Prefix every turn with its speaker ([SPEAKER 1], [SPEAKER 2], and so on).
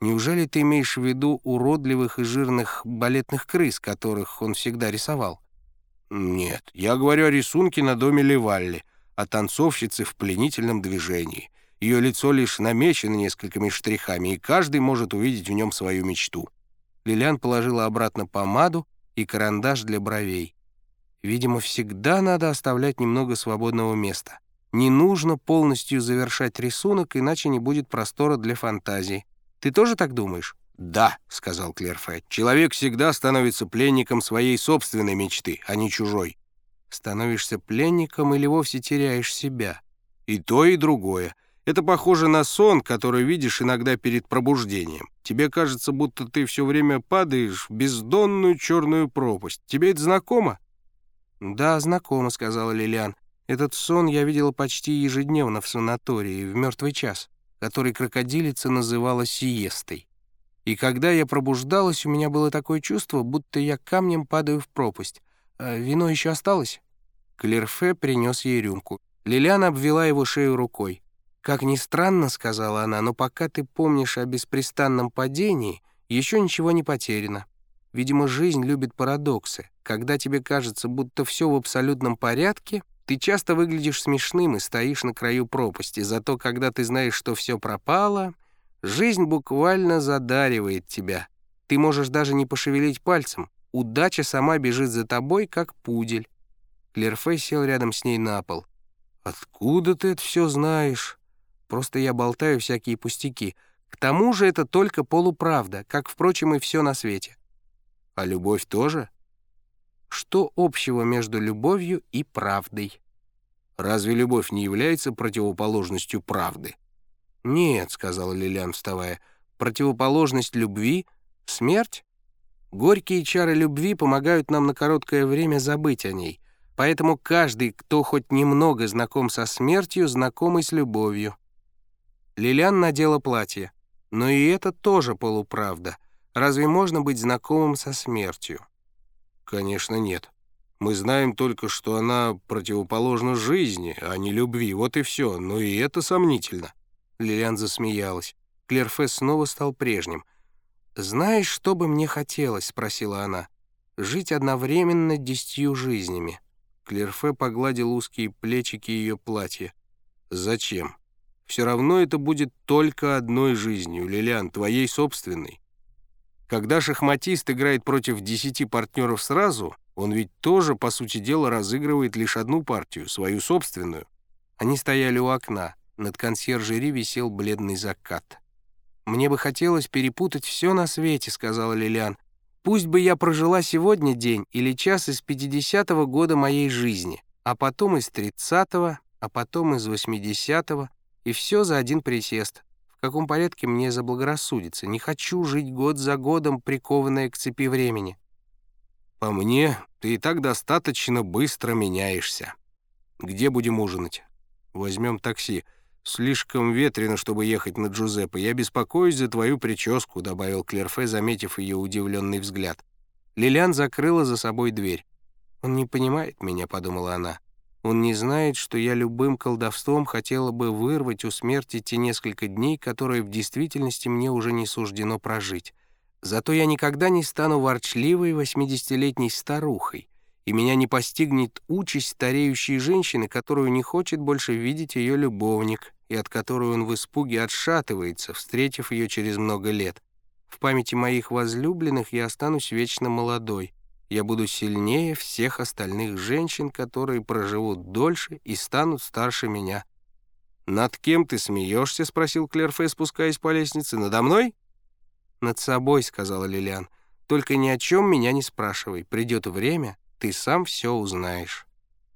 [SPEAKER 1] Неужели ты имеешь в виду уродливых и жирных балетных крыс, которых он всегда рисовал?
[SPEAKER 2] Нет, я говорю о рисунке на доме Левалли, о танцовщице в пленительном движении. Ее лицо лишь намечено несколькими штрихами, и каждый может увидеть в нем свою мечту.
[SPEAKER 1] Лилиан положила обратно помаду и карандаш для бровей. Видимо, всегда надо оставлять немного свободного места. Не нужно полностью завершать рисунок, иначе не будет простора для фантазии. Ты тоже так думаешь?»
[SPEAKER 2] «Да», — сказал Клерфе, — «человек всегда становится пленником своей собственной мечты, а не чужой».
[SPEAKER 1] «Становишься пленником или вовсе теряешь себя?»
[SPEAKER 2] «И то, и другое. Это похоже на сон, который видишь иногда перед пробуждением. Тебе кажется, будто ты все время падаешь в бездонную черную пропасть. Тебе это знакомо?»
[SPEAKER 1] «Да, знакомо», — сказала Лилиан. «Этот сон я видела почти ежедневно в санатории, в мертвый час» который крокодилица называла сиестой. И когда я пробуждалась, у меня было такое чувство, будто я камнем падаю в пропасть. А вино еще осталось? Клерфе принес ей рюмку. Лилиана обвела его шею рукой. «Как ни странно, — сказала она, — но пока ты помнишь о беспрестанном падении, еще ничего не потеряно. Видимо, жизнь любит парадоксы. Когда тебе кажется, будто все в абсолютном порядке, ты часто выглядишь смешным и стоишь на краю пропасти, зато когда ты знаешь, что все пропало, жизнь буквально задаривает тебя. Ты можешь даже не пошевелить пальцем. Удача сама бежит за тобой, как пудель. Клерфей сел рядом с ней на пол. «Откуда ты это все знаешь?» «Просто я болтаю всякие пустяки. К тому же это только полуправда, как, впрочем, и все на свете».
[SPEAKER 2] «А любовь тоже?»
[SPEAKER 1] Что общего между любовью и правдой?
[SPEAKER 2] Разве любовь не является противоположностью правды?
[SPEAKER 1] «Нет», — сказала Лилиан, вставая, — «противоположность любви — смерть. Горькие чары любви помогают нам на короткое время забыть о ней, поэтому каждый, кто хоть немного знаком со смертью, знаком и с любовью». Лилиан надела платье. Но и это тоже полуправда. Разве можно быть знакомым со смертью?
[SPEAKER 2] Конечно, нет. Мы знаем только, что она противоположна жизни, а не любви. Вот и все. Но и это сомнительно».
[SPEAKER 1] Лилиан засмеялась. Клерфе снова стал прежним. «Знаешь, что бы мне хотелось?» — спросила она. «Жить одновременно десятью жизнями». Клерфе погладил узкие плечики ее платья.
[SPEAKER 2] «Зачем? Все равно это будет только одной жизнью, Лилиан, твоей собственной. Когда шахматист играет против десяти партнеров сразу, он ведь тоже, по сути дела, разыгрывает лишь одну партию, свою собственную.
[SPEAKER 1] Они стояли у окна. Над консьержери висел бледный закат. «Мне бы хотелось перепутать все на свете», — сказала Лилиан. «Пусть бы я прожила сегодня день или час из 50-го года моей жизни, а потом из 30-го, а потом из 80-го, и все за один присест каком порядке мне заблагорассудится. Не хочу жить год за годом, прикованная к цепи времени.
[SPEAKER 2] По мне, ты и так достаточно быстро меняешься. Где будем ужинать? Возьмем такси. Слишком ветрено, чтобы ехать на Джузеппе. Я беспокоюсь за твою прическу», — добавил Клерфе, заметив ее удивленный взгляд.
[SPEAKER 1] Лилиан закрыла за собой дверь. «Он не понимает меня», — подумала она. Он не знает, что я любым колдовством хотела бы вырвать у смерти те несколько дней, которые в действительности мне уже не суждено прожить. Зато я никогда не стану ворчливой восьмидесятилетней старухой, и меня не постигнет участь стареющей женщины, которую не хочет больше видеть ее любовник, и от которой он в испуге отшатывается, встретив ее через много лет. В памяти моих возлюбленных я останусь вечно молодой, я буду сильнее всех остальных женщин, которые проживут дольше и станут старше меня».
[SPEAKER 2] «Над кем ты смеешься?» — спросил Клерфе, спускаясь по лестнице. «Надо мной?»
[SPEAKER 1] «Над собой», — сказала Лилиан. «Только ни о чем меня не спрашивай. Придет время, ты сам все узнаешь».